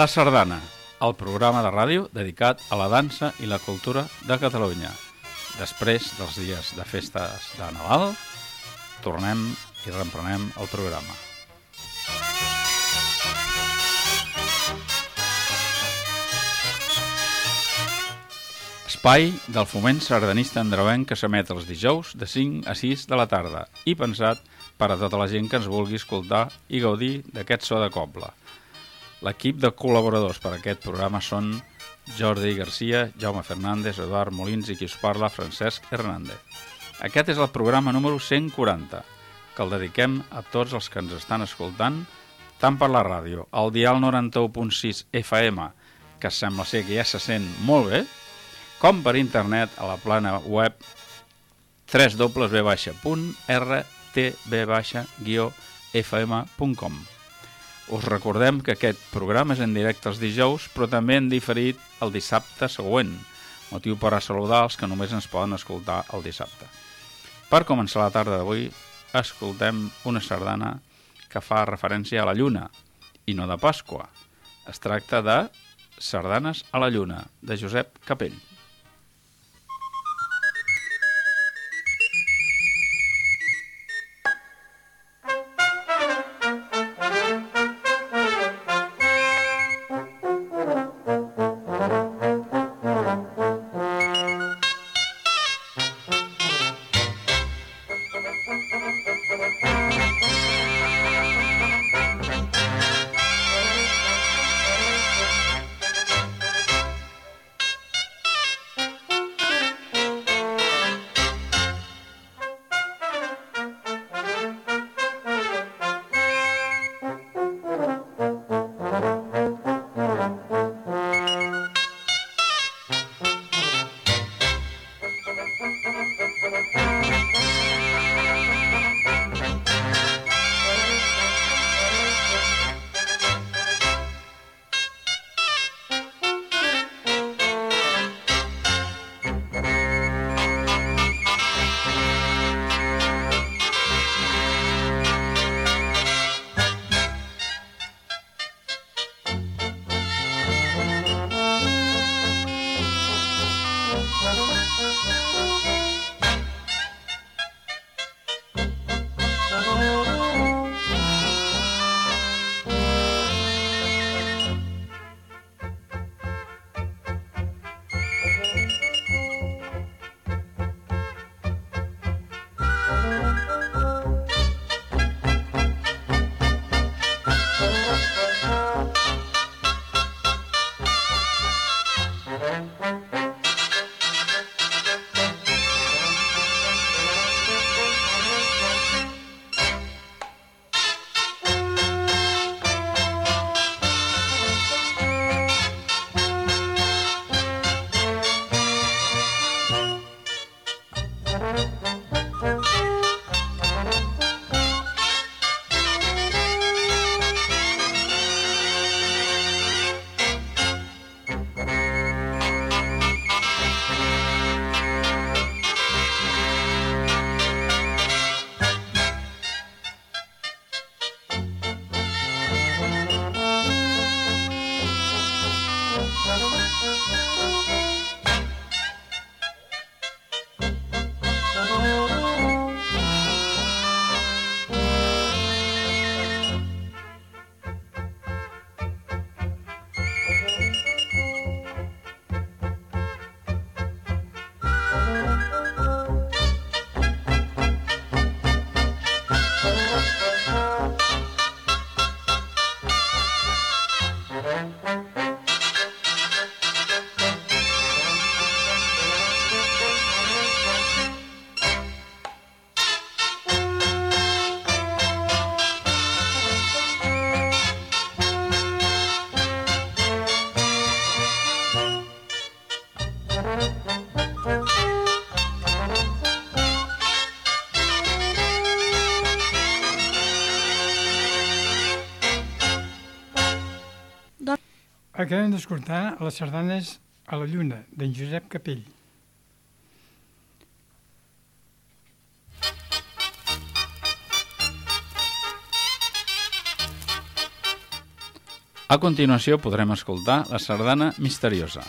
La Sardana, el programa de ràdio dedicat a la dansa i la cultura de Catalunya. Després dels dies de festes de Nadal, tornem i reemprenem el programa. Espai del foment sardanista andreuenc que s'emet els dijous de 5 a 6 de la tarda i pensat per a tota la gent que ens vulgui escoltar i gaudir d'aquest so de coble. L'equip de col·laboradors per a aquest programa són Jordi Garcia, Jaume Fernández, Eduard Molins i qui us parla, Francesc Hernández. Aquest és el programa número 140, que el dediquem a tots els que ens estan escoltant, tant per la ràdio, al dial 91.6 FM, que sembla ser que ja se sent molt bé, com per internet a la plana web www.rtb-fm.com. Us recordem que aquest programa és en directe els dijous, però també en diferit el dissabte següent, motiu per a saludar els que només ens poden escoltar el dissabte. Per començar la tarda d'avui, escoltem una sardana que fa referència a la lluna, i no de Pasqua. Es tracta de Sardanes a la lluna, de Josep Capell. Acabem d'escoltar les sardanes a la lluna, d'en Josep Capell. A continuació podrem escoltar la sardana misteriosa.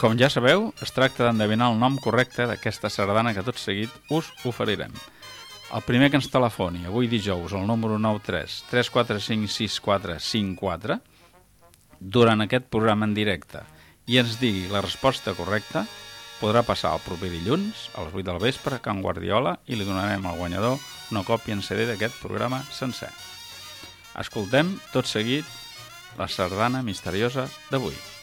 Com ja sabeu, es tracta d'endevinar el nom correcte d'aquesta sardana que tot seguit us oferirem. El primer que ens telefoni avui dijous al número 93 3456454 durant aquest programa en directe i ens digui la resposta correcta podrà passar el proper dilluns a les 8 del vespre a Can Guardiola i li donarem al guanyador una còpia en CD d'aquest programa sencer. Escoltem tot seguit la sardana misteriosa d'avui.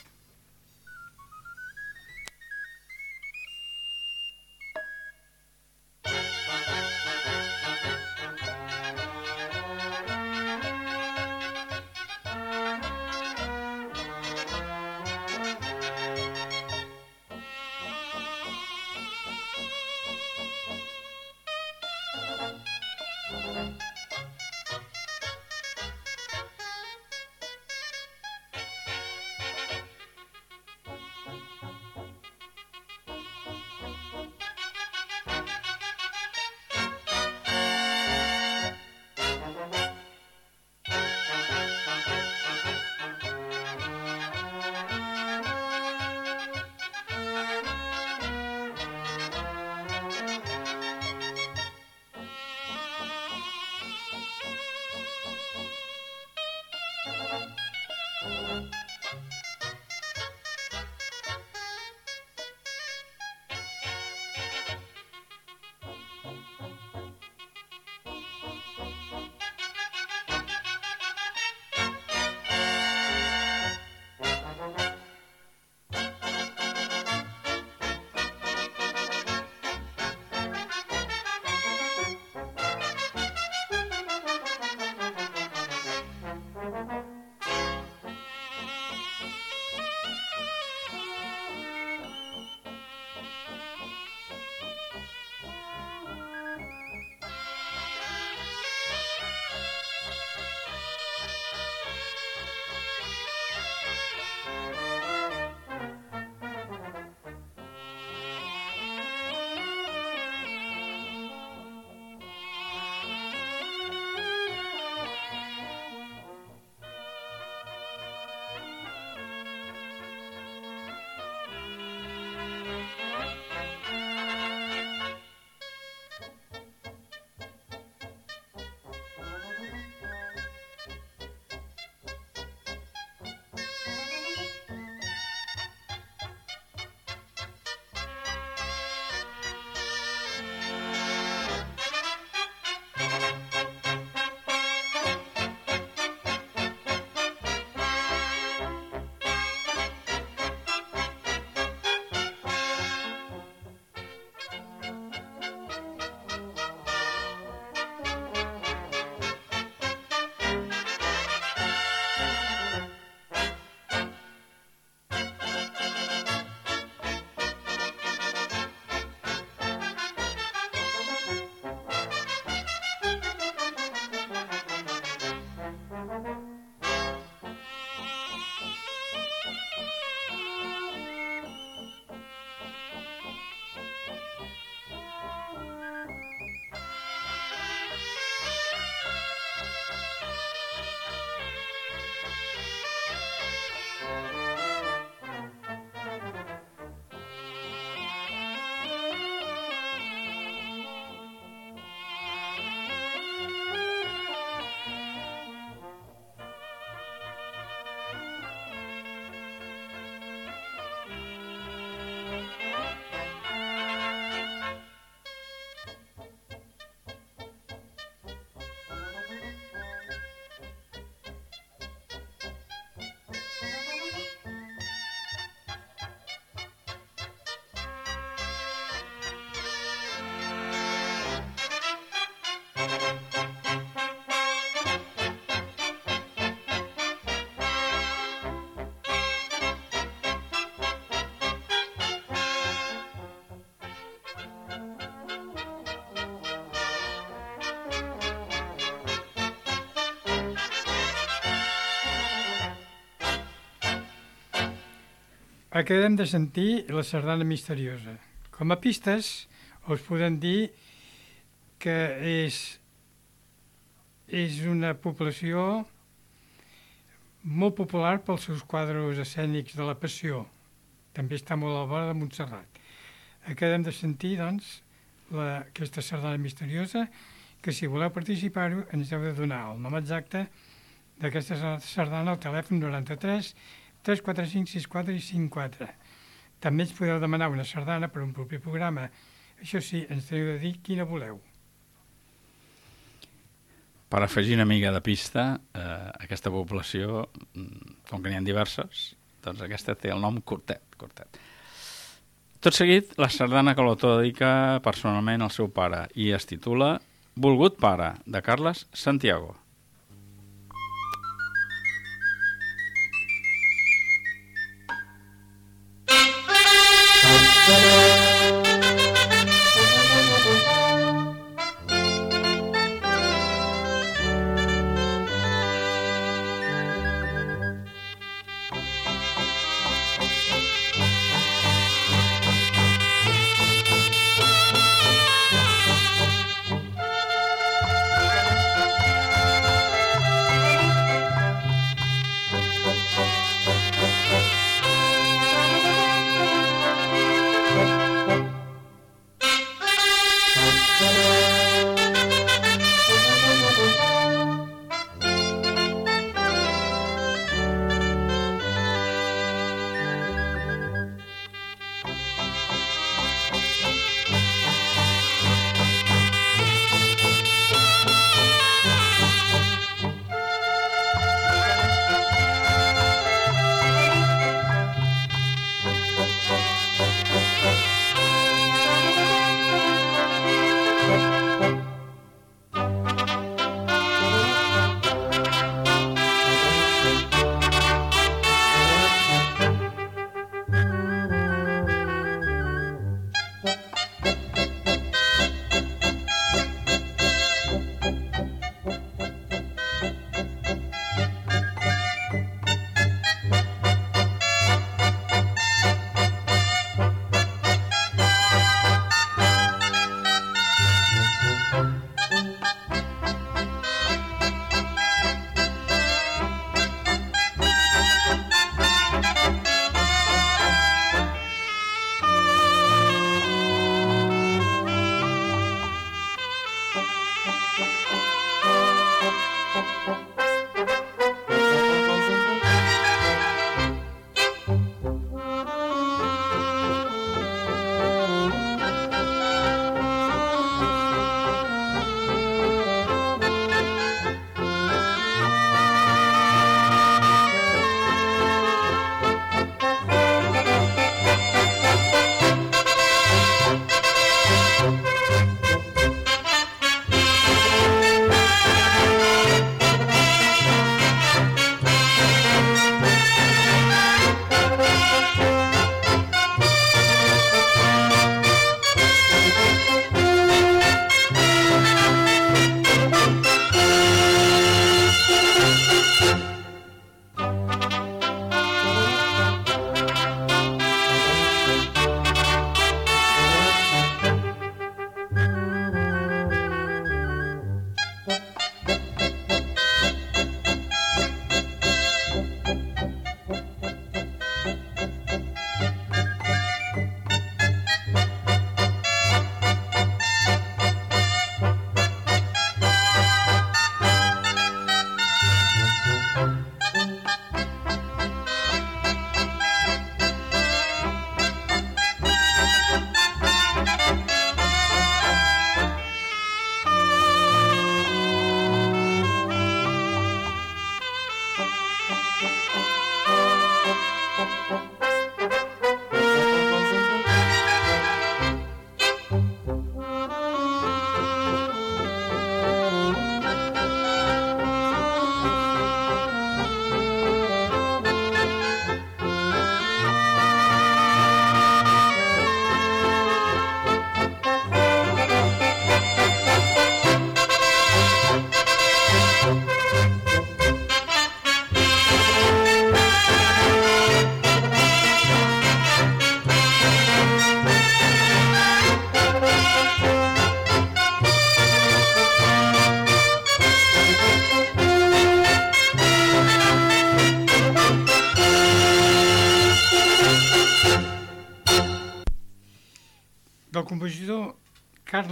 Acabem de sentir la sardana misteriosa. Com a pistes, us podem dir que és, és una població molt popular pels seus quadres escènics de la Passió. També està molt a la vora de Montserrat. Acabem de sentir, doncs, la, aquesta sardana misteriosa, que si voleu participar-ho ens heu de donar el nom exacte d'aquesta sardana al telèfon 93 345 64 i 54. També ens podeu demanar una sardana per un propi programa. Això sí, ens teniu de dir quina voleu. Per afegir una mica de pista, eh, aquesta població, mm, com que n'hi ha diverses, doncs aquesta té el nom Cortet. Cortet. Tot seguit, la sardana que l'autor dedica personalment al seu pare i es titula Volgut pare, de Carles Santiago.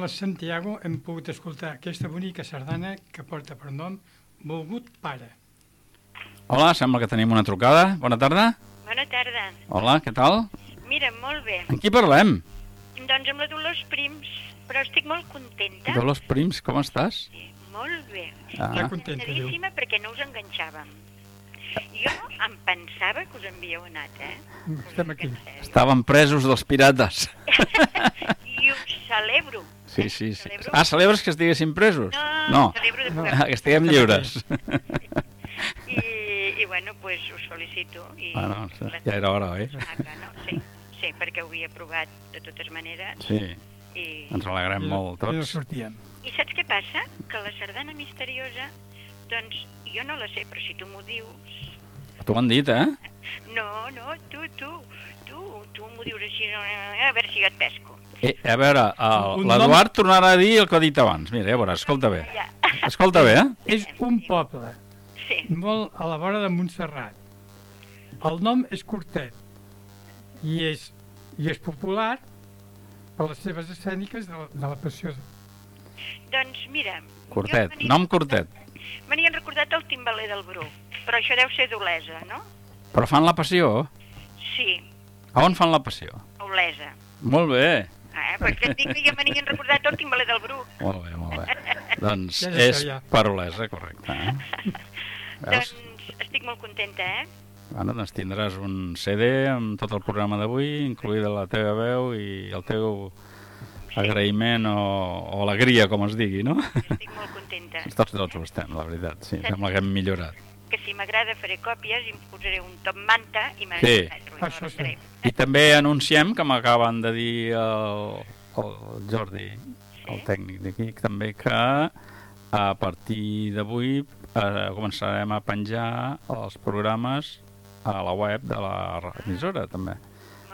Carles Santiago hem pogut escoltar aquesta bonica sardana que porta per nom Volgut Pare. Hola, sembla que tenim una trucada. Bona tarda. Bona tarda. Hola, què tal? Mira, molt bé. Amb qui parlem? Doncs amb la Dolors Prims, però estic molt contenta. Dolors Prims, com estàs? Sí, molt bé. Està Ah, contenta, diu. Contentadíssima perquè no us enganxàvem. Jo em pensava que us envíeu anat, eh? Estem aquí. estàvem presos dels pirates. I ho celebro. Sí, sí, sí. Celebro. Ah, celebres que estiguéssim presos? No, celebro de poder... Ah, que estiguem lliures. I, I bueno, pues us felicito. I, Bueno, ja era hora, oi? Ah, clar, no, sí, sí, perquè ho havia provat de totes maneres. Sí, I, ens alegrem molt I no tots. sortíem. I saps què passa? Que la sardana misteriosa, doncs jo no la sé, però si tu m'ho dius... T'ho han dit, eh? No, no, tu, tu, tu, tu m'ho dius així, no, a veure si jo et pesco. Eh a veure, Un l'Eduard tornarà a dir el que ha dit abans. Mira, ja veuràs, escolta bé. Ja. Escolta bé, eh? És un poble Sí, molt a la vora de Montserrat. El nom és Cortet i és, i és popular per les seves escèniques de la, de la passió. doncs mira... Me n'hi- nom Cortet. Me n'hi han recordat el timbaler del Bru, però això deu ser d'Olesa, no? Però fan la passió? Sí, A on fan la passió? a Olesa. Molt bé, Eh? Perquè et dic que ja me n'hi han recordat el timbaler del Bru. molt bé, molt bé. Doncs Ja és ja. parolesa, correcte. Eh? Veus? Doncs estic molt contenta, eh? Bueno, doncs tindràs un CD amb tot el programa d'avui, incluïda la teva veu i el teu agraïment o, o alegria, com es digui, no? Estic molt contenta. Tots tots ho estem, la veritat, sí, sembla que hem millorat. Que si m'agrada faré còpies i em posaré un top manta i Sí. m'agradarà. Això sí. I també anunciem, que m'acaben de dir el, el Jordi, el tècnic d'aquí, també que a partir d'avui eh, començarem a penjar els programes a la web de la emissora, també.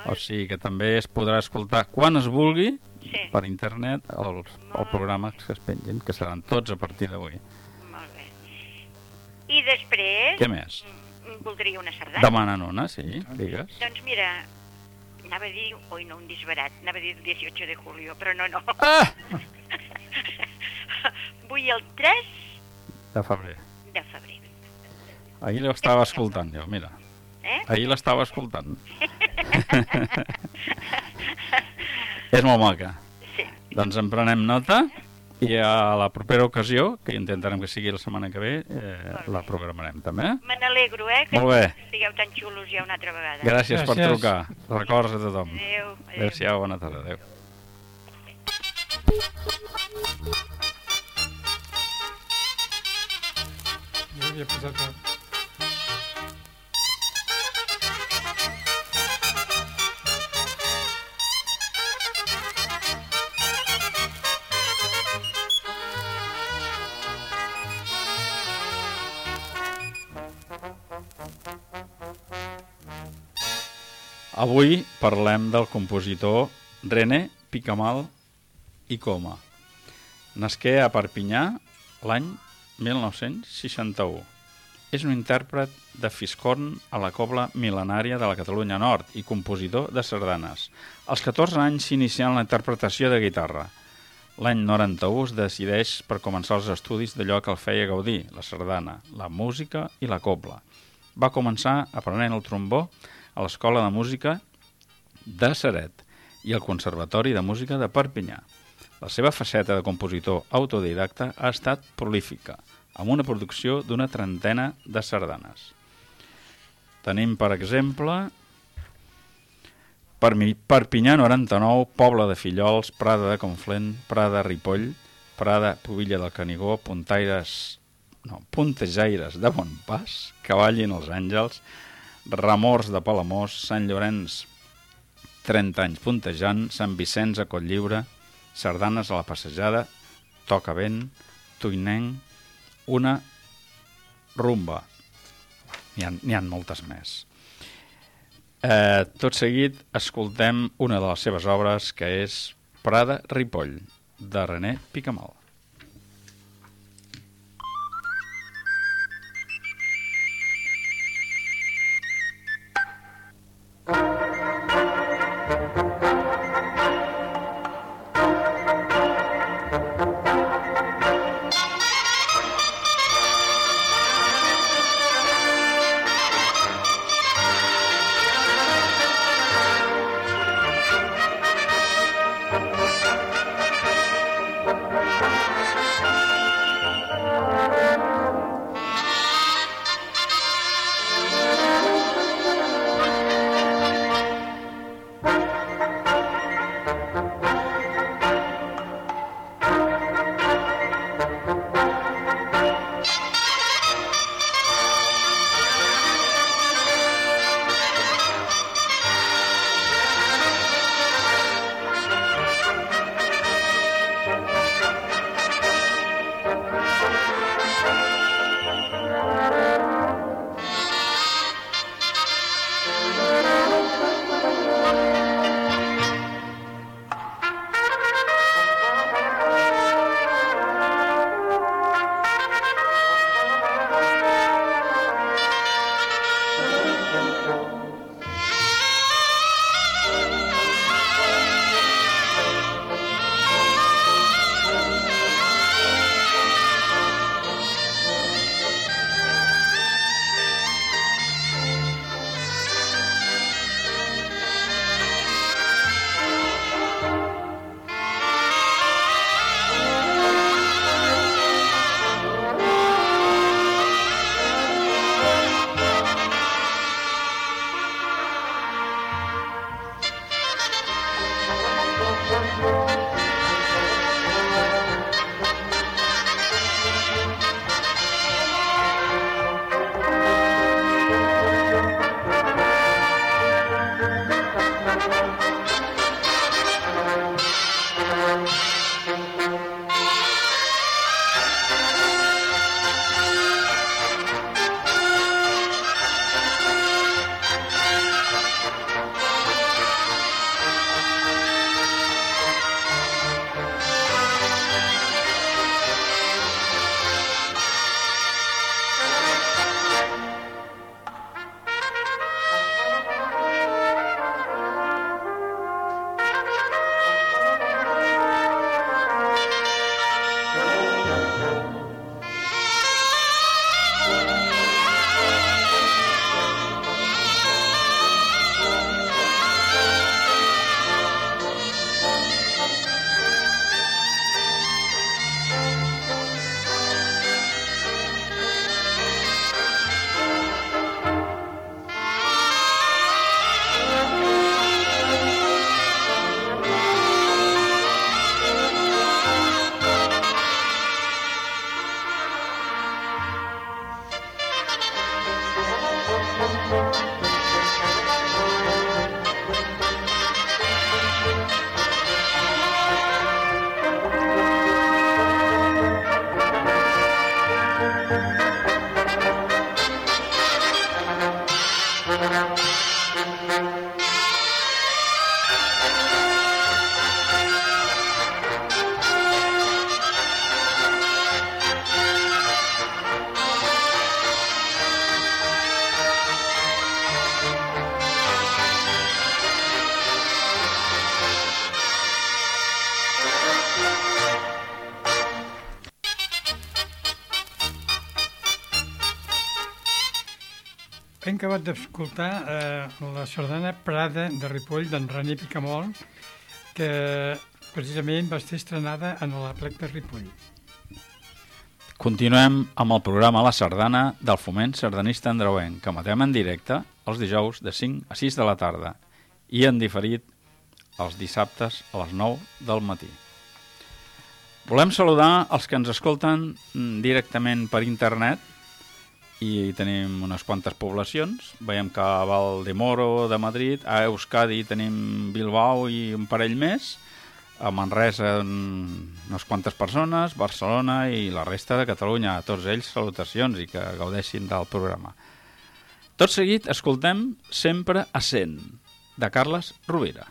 O sigui que també es podrà escoltar quan es vulgui Sí, per internet els, els programes que es pengin, que seran tots a partir d'avui. I després... Què més? mm, Voldria una sardana. Demanen una, sí, digues. Doncs mira, anava a dir, oi no, un disbarat, anava a dir el 18 de julio, però no, no. Ah! Vull el 3 De febrer. de febrer. Ahir l'estava escoltant jo, mira. Eh? Ahir l'estava escoltant. És molt maca. Sí. Doncs en prenem nota i a la propera ocasió, que intentarem que sigui la setmana que ve, eh, la programarem també. Me n'alegro, eh, que Molt bé. estigueu tan xulos ja una altra vegada. Gràcies, per Gràcies. trucar. Records a tothom. Adéu. adéu. Adéu-siau, bona tarda. Adéu. Jo havia posat Avui parlem del compositor René Picamal i Coma. Nasqué a Perpinyà l'any 1961. És un intèrpret de fiscorn a la cobla mil·lenària de la Catalunya Nord i compositor de sardanes. Als 14 anys s'inicia en la interpretació de guitarra. L'any 91 es decideix per començar els estudis d'allò que el feia gaudir, la sardana, la música i la cobla. Va començar aprenent el trombó a l'Escola de Música de Seret i al Conservatori de Música de Perpinyà. La seva faceta de compositor autodidacta ha estat prolífica, amb una producció d'una trentena de sardanes. Tenim, per exemple, Permi- Perpinyà 99, Pobla de Fillols, Prada de Conflent, Prada Ripoll, Prada Pobilla del Canigó, Puntaires, no, Puntejaires de Bonpas, Cavallin els Àngels, Ramors de Palamós, Sant Llorenç, 30 anys puntejant, Sant Vicenç a Cotlliure, Sardanes a la Passejada, Toca Vent, Tuinenc, una rumba. N'hi ha, ha moltes més. Eh, tot seguit escoltem una de les seves obres que és Prada Ripoll, de René Picamal. Acabat d'escoltar eh, la sardana Prada de Ripoll d'en René Picamol, que precisament va ser estrenada en la plec de Ripoll. Continuem amb el programa La Sardana del Foment Sardanista Andreuenc, que matem en directe els dijous de 5 a 6 de la tarda i en diferit els dissabtes a les 9 del matí. Volem saludar els que ens escolten directament per internet i tenim unes quantes poblacions. Veiem que a Valdemoro de Madrid, a Euskadi tenim Bilbao i un parell més, a Manresa unes quantes persones, Barcelona i la resta de Catalunya. A tots ells salutacions i que gaudeixin del programa. Tot seguit escoltem Sempre a 100, de Carles Rovira.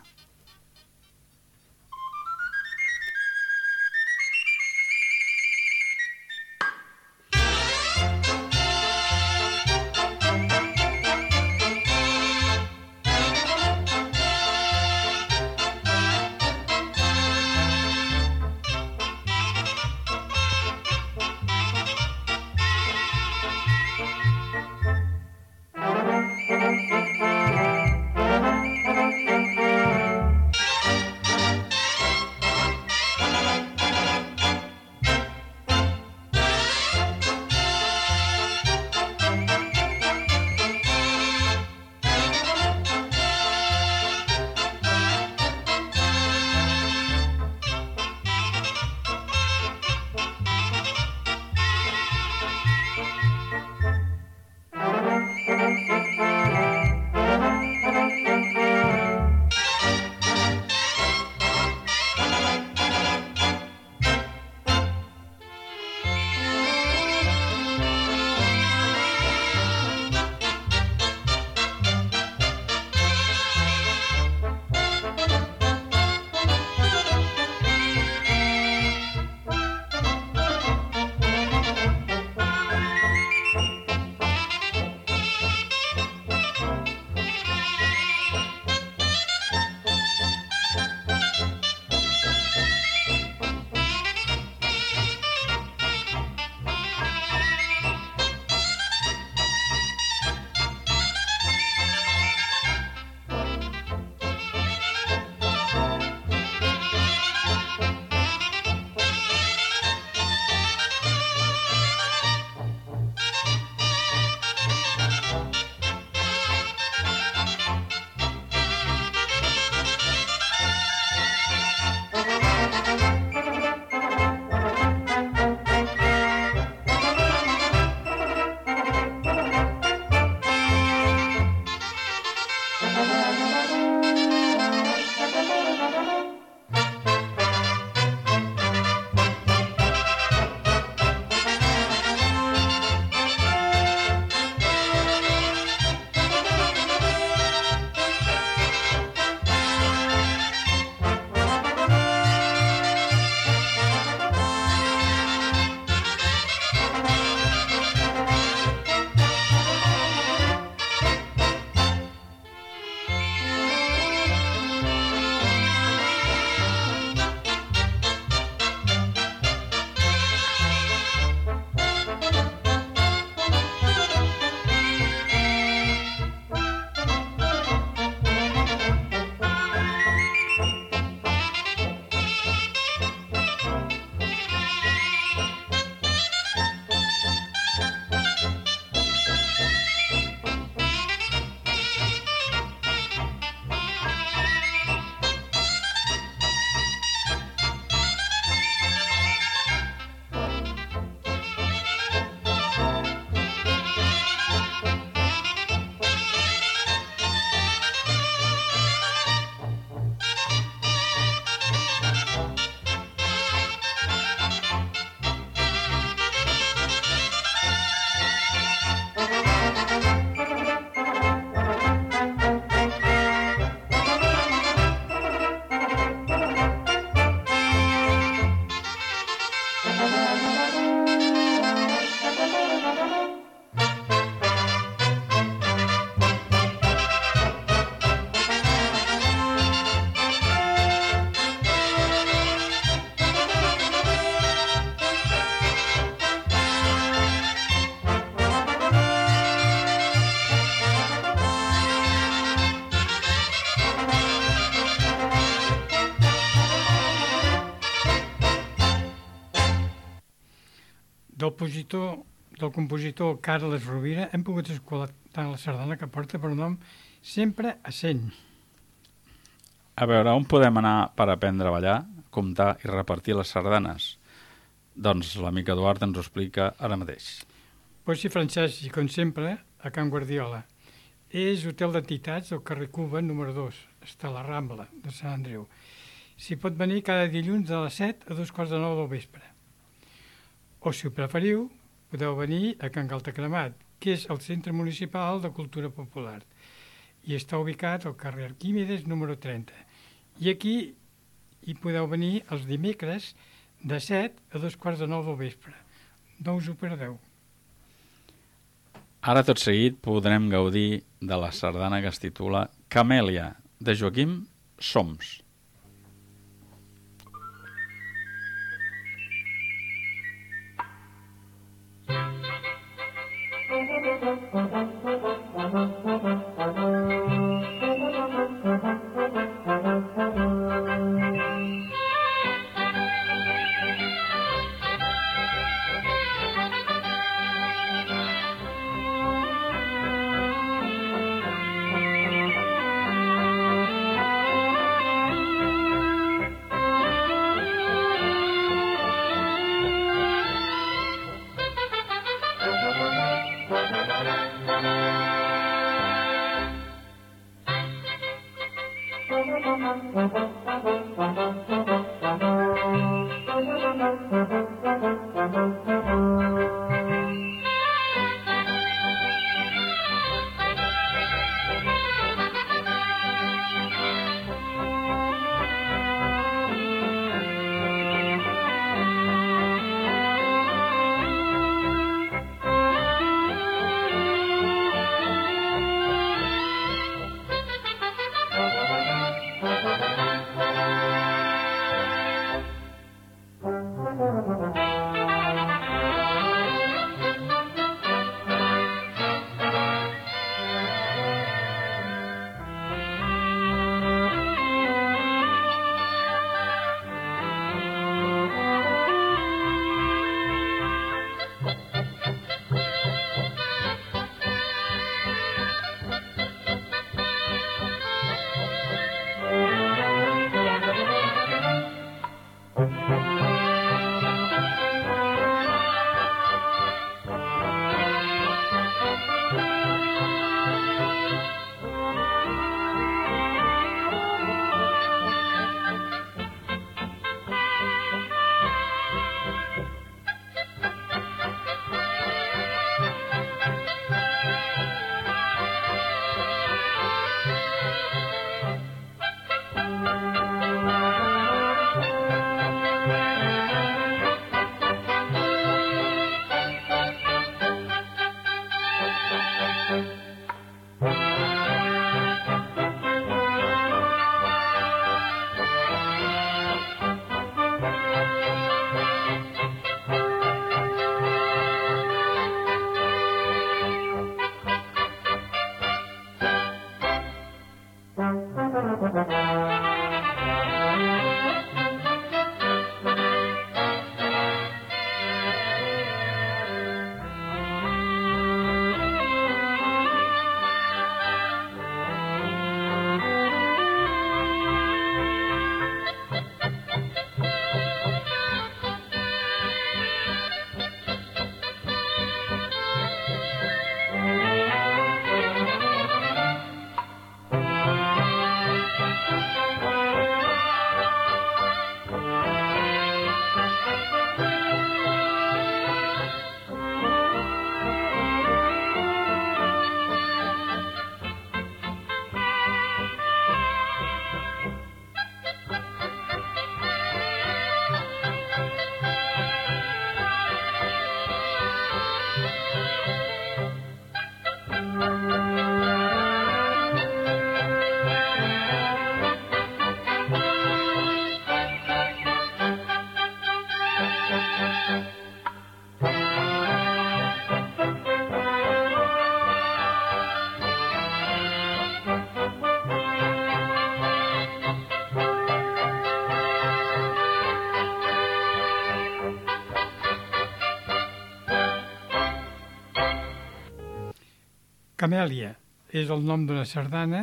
Compositor, del compositor Carles Rovira hem pogut escoltar la sardana que porta per nom Sempre a Seny. A veure, on podem anar per aprendre a ballar, comptar i repartir les sardanes? Doncs l'amic Eduard ens ho explica ara mateix. Pues sí, Francesc, i com sempre, a Can Guardiola. És hotel d'entitats al carrer Cuba, número 2. Està a la Rambla de Sant Andreu. S'hi pot venir cada dilluns de les 7 a dos quarts de 9 del vespre. O, si ho preferiu, podeu venir a Can Galtacremat, que és el Centre Municipal de Cultura Popular i està ubicat al carrer Arquímedes número 30. I aquí hi podeu venir els dimecres de 7 a dos quarts de 9 del vespre. No us ho perdeu. Ara tot seguit podrem gaudir de la sardana que es titula Camèlia, de Joaquim Soms. Camèlia és el nom d'una sardana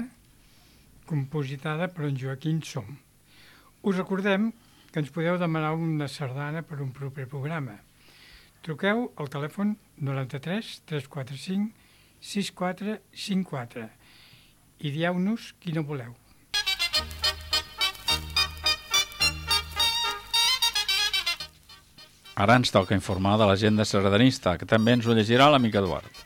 compositada per en Joaquim Som. Us recordem que ens podeu demanar una sardana per un proper programa. Truqueu al telèfon 93 345 6454 i dieu-nos quina voleu. Ara ens toca informar de l'agenda sardanista, que també ens ho llegirà l'amic Eduard.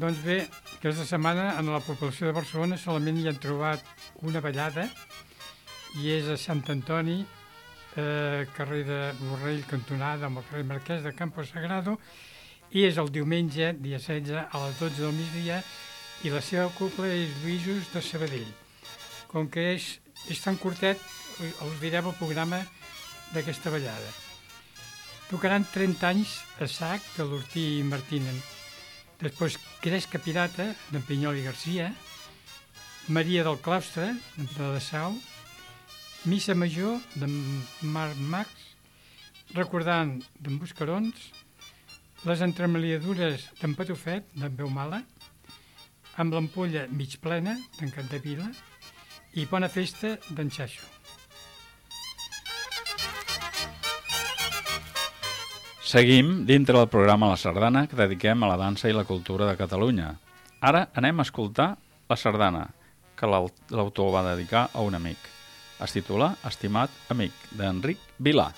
Doncs bé, aquesta setmana en la població de Barcelona solament hi han trobat una ballada i és a Sant Antoni, eh, carrer de Borrell, cantonada amb el carrer Marquès de Campo Sagrado i és el diumenge, dia 16, a les 12 del migdia i la seva cúpula és Lluïsos de Sabadell. Com que és, és tan curtet, us direm el programa d'aquesta ballada. Tocaran 30 anys a sac de l'Ortí i Martinen. Després Cresca Pirata, d'en Pinyol i Garcia, Maria del Claustre, d'en Pere de Sau, Missa Major, d'en Marc Max, recordant d'en Buscarons, les entremaliadures d'en Patufet, d'en Veu Mala, amb l'ampolla mig plena, d'en Cantavila, i Bona Festa, d'en Xaixo. Seguim dintre del programa La Sardana que dediquem a la dansa i la cultura de Catalunya. Ara anem a escoltar la sardana, que l'autor va dedicar a un amic. Es titula Estimat amic, d'Enric Vilà.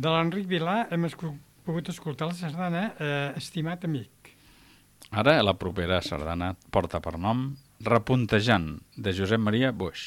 De l'Enric Vilà hem escu pogut escoltar la sardana eh, Estimat amic. Ara la propera sardana porta per nom Repuntejant, de Josep Maria Boix.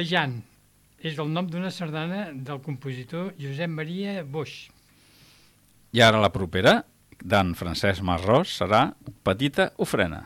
Repuntejant és el nom d'una sardana del compositor Josep Maria Boix. I ara la propera, d'en Francesc Marrós, serà Petita ofrena.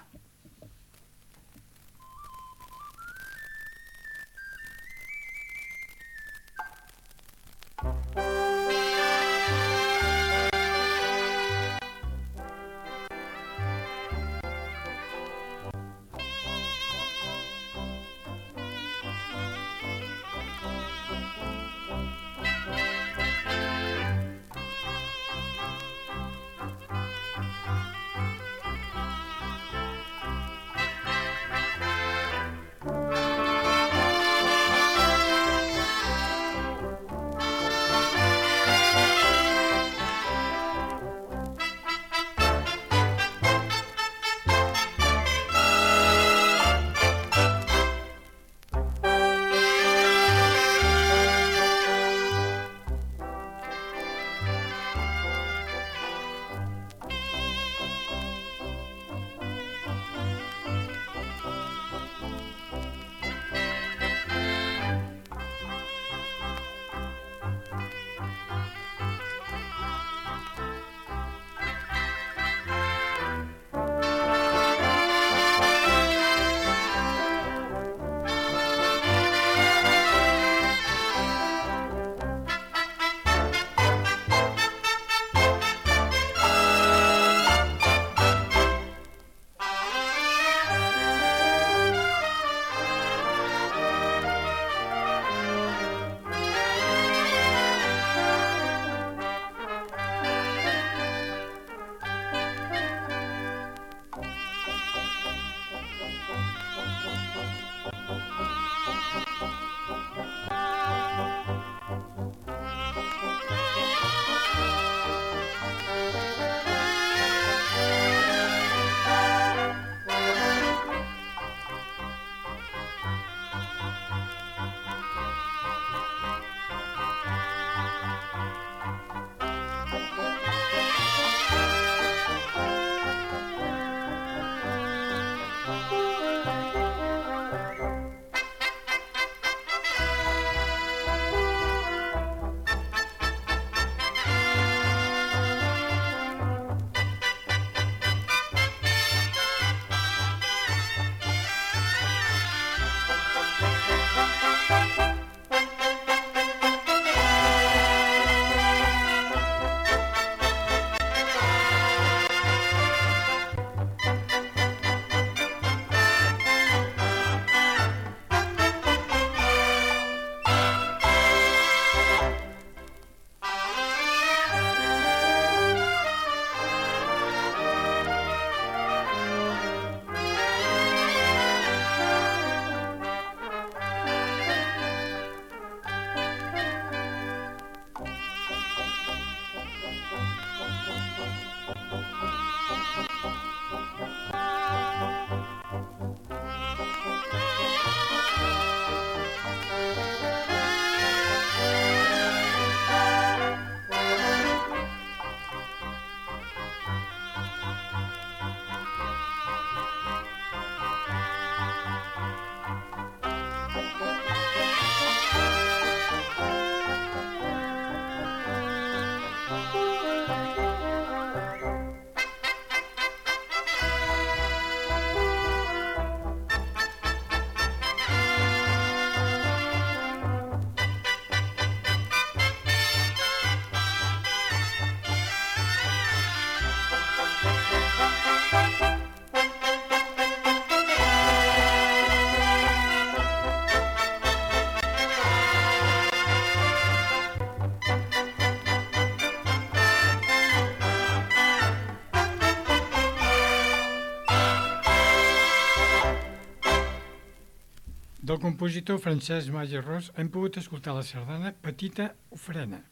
Compositor Francesc Mas Ros hem pogut escoltar la sardana Petita Ofrena.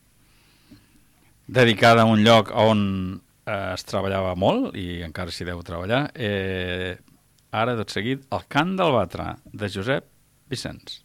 Dedicada a un lloc on eh, es treballava molt i encara s'hi deu treballar. Eh, ara, tot seguit, El cant del batre, de Josep Vicenç.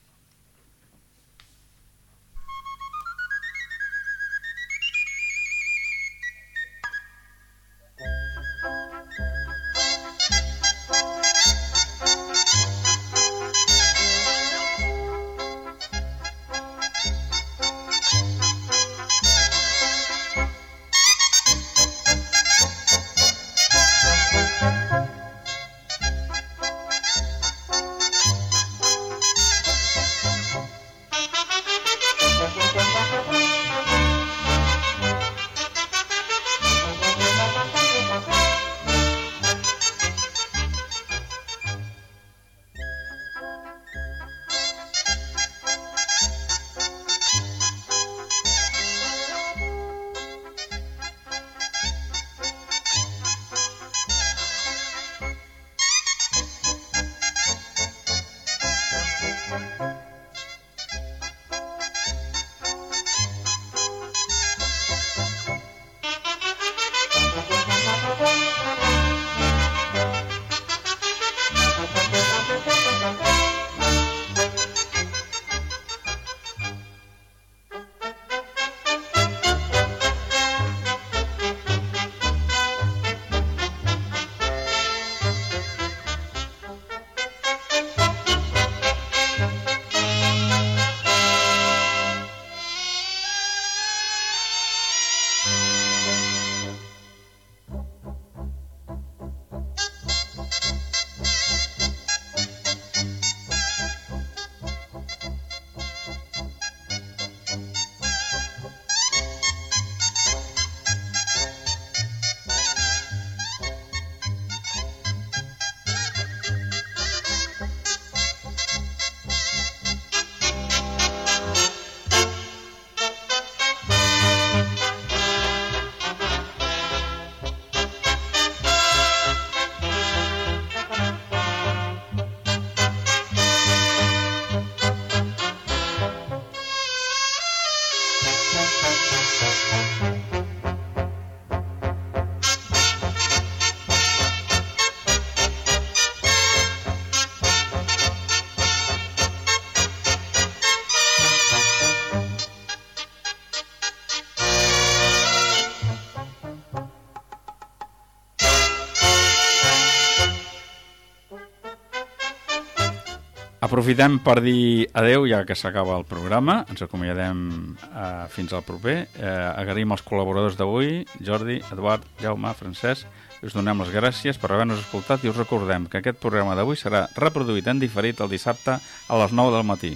Aprofitem per dir adeu ja que s'acaba el programa. Ens acomiadem eh, fins al proper. Eh, agraïm els col·laboradors d'avui, Jordi, Eduard, Jaume, Francesc. Us donem les gràcies per haver-nos escoltat i us recordem que aquest programa d'avui serà reproduït en diferit el dissabte a les 9 del matí.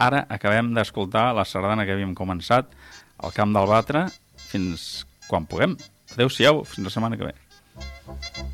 Ara acabem d'escoltar la sardana que havíem començat al Camp del Batre fins quan puguem. Adéu-siau, fins la setmana que ve.